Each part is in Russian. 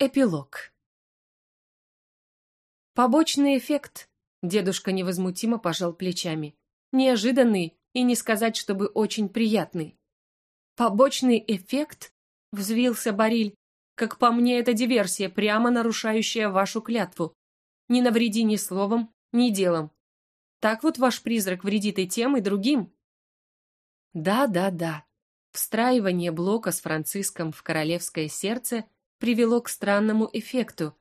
Эпилог. Побочный эффект. Дедушка невозмутимо пожал плечами. Неожиданный и не сказать, чтобы очень приятный. Побочный эффект? Взвился Бариль. Как по мне, это диверсия, прямо нарушающая вашу клятву. Не навреди ни словом, ни делом. Так вот ваш призрак вредит и тем, и другим. Да, да, да. Встраивание блока с Франциском в королевское сердце привело к странному эффекту.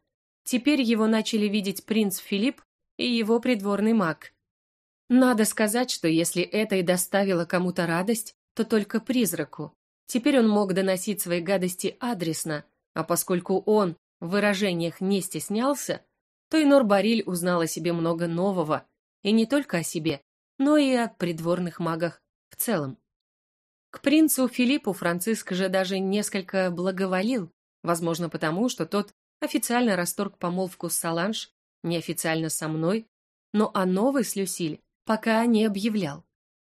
Теперь его начали видеть принц Филипп и его придворный маг. Надо сказать, что если это и доставило кому-то радость, то только призраку. Теперь он мог доносить свои гадости адресно, а поскольку он в выражениях не стеснялся, то и Норбариль узнал о себе много нового, и не только о себе, но и о придворных магах в целом. К принцу Филиппу Франциск же даже несколько благоволил, возможно потому, что тот официально расторг помолвку с Саланж, неофициально со мной, но о новой с Люсиль пока не объявлял.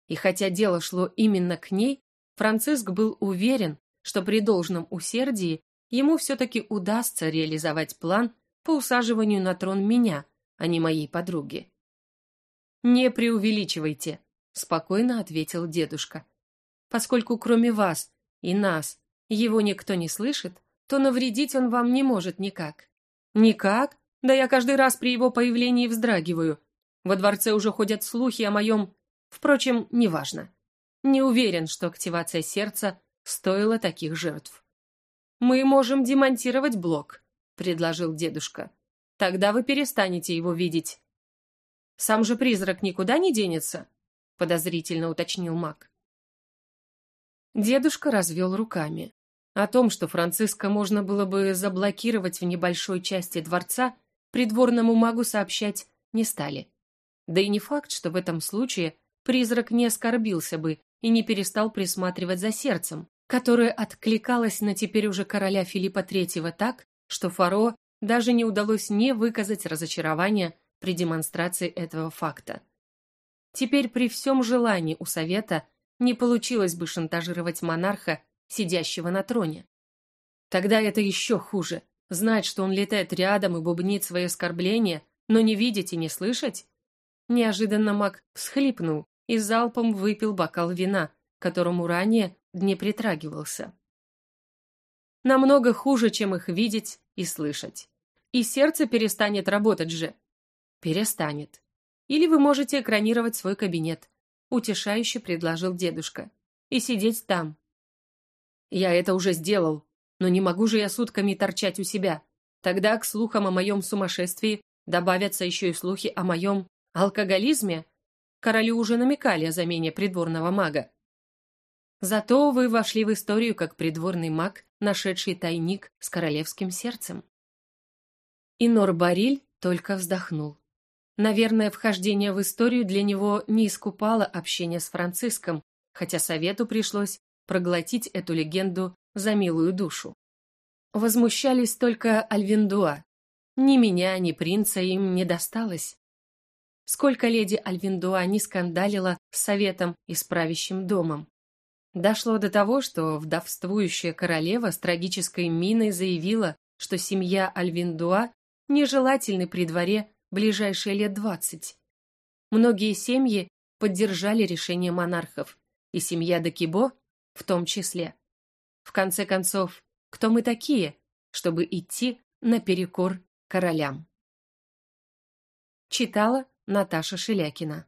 И хотя дело шло именно к ней, Франциск был уверен, что при должном усердии ему все-таки удастся реализовать план по усаживанию на трон меня, а не моей подруги. «Не преувеличивайте», — спокойно ответил дедушка. «Поскольку кроме вас и нас его никто не слышит, то навредить он вам не может никак». «Никак? Да я каждый раз при его появлении вздрагиваю. Во дворце уже ходят слухи о моем... Впрочем, неважно. Не уверен, что активация сердца стоила таких жертв. «Мы можем демонтировать блок», — предложил дедушка. «Тогда вы перестанете его видеть». «Сам же призрак никуда не денется?» — подозрительно уточнил маг. Дедушка развел руками. О том, что Франциска можно было бы заблокировать в небольшой части дворца, придворному магу сообщать не стали. Да и не факт, что в этом случае призрак не оскорбился бы и не перестал присматривать за сердцем, которое откликалось на теперь уже короля Филиппа III так, что Фаро даже не удалось не выказать разочарования при демонстрации этого факта. Теперь при всем желании у Совета не получилось бы шантажировать монарха сидящего на троне. Тогда это еще хуже. Знать, что он летает рядом и бубнит свои оскорбления, но не видеть и не слышать? Неожиданно маг всхлипнул и залпом выпил бокал вина, которому ранее не притрагивался. Намного хуже, чем их видеть и слышать. И сердце перестанет работать же. Перестанет. Или вы можете экранировать свой кабинет, утешающе предложил дедушка, и сидеть там, я это уже сделал, но не могу же я сутками торчать у себя. Тогда к слухам о моем сумасшествии добавятся еще и слухи о моем алкоголизме. Королю уже намекали о замене придворного мага. Зато вы вошли в историю как придворный маг, нашедший тайник с королевским сердцем. И Норбариль только вздохнул. Наверное, вхождение в историю для него не искупало общение с Франциском, хотя совету пришлось проглотить эту легенду за милую душу. Возмущались только Альвиндуа. Ни меня, ни принца им не досталось. Сколько леди Альвиндуа не скандалила с советом и с правящим домом. Дошло до того, что вдовствующая королева с трагической миной заявила, что семья Альвиндуа нежелательны при дворе ближайшие лет двадцать. Многие семьи поддержали решение монархов, и семья Дакибо в том числе. В конце концов, кто мы такие, чтобы идти наперекор королям? Читала Наташа Шелякина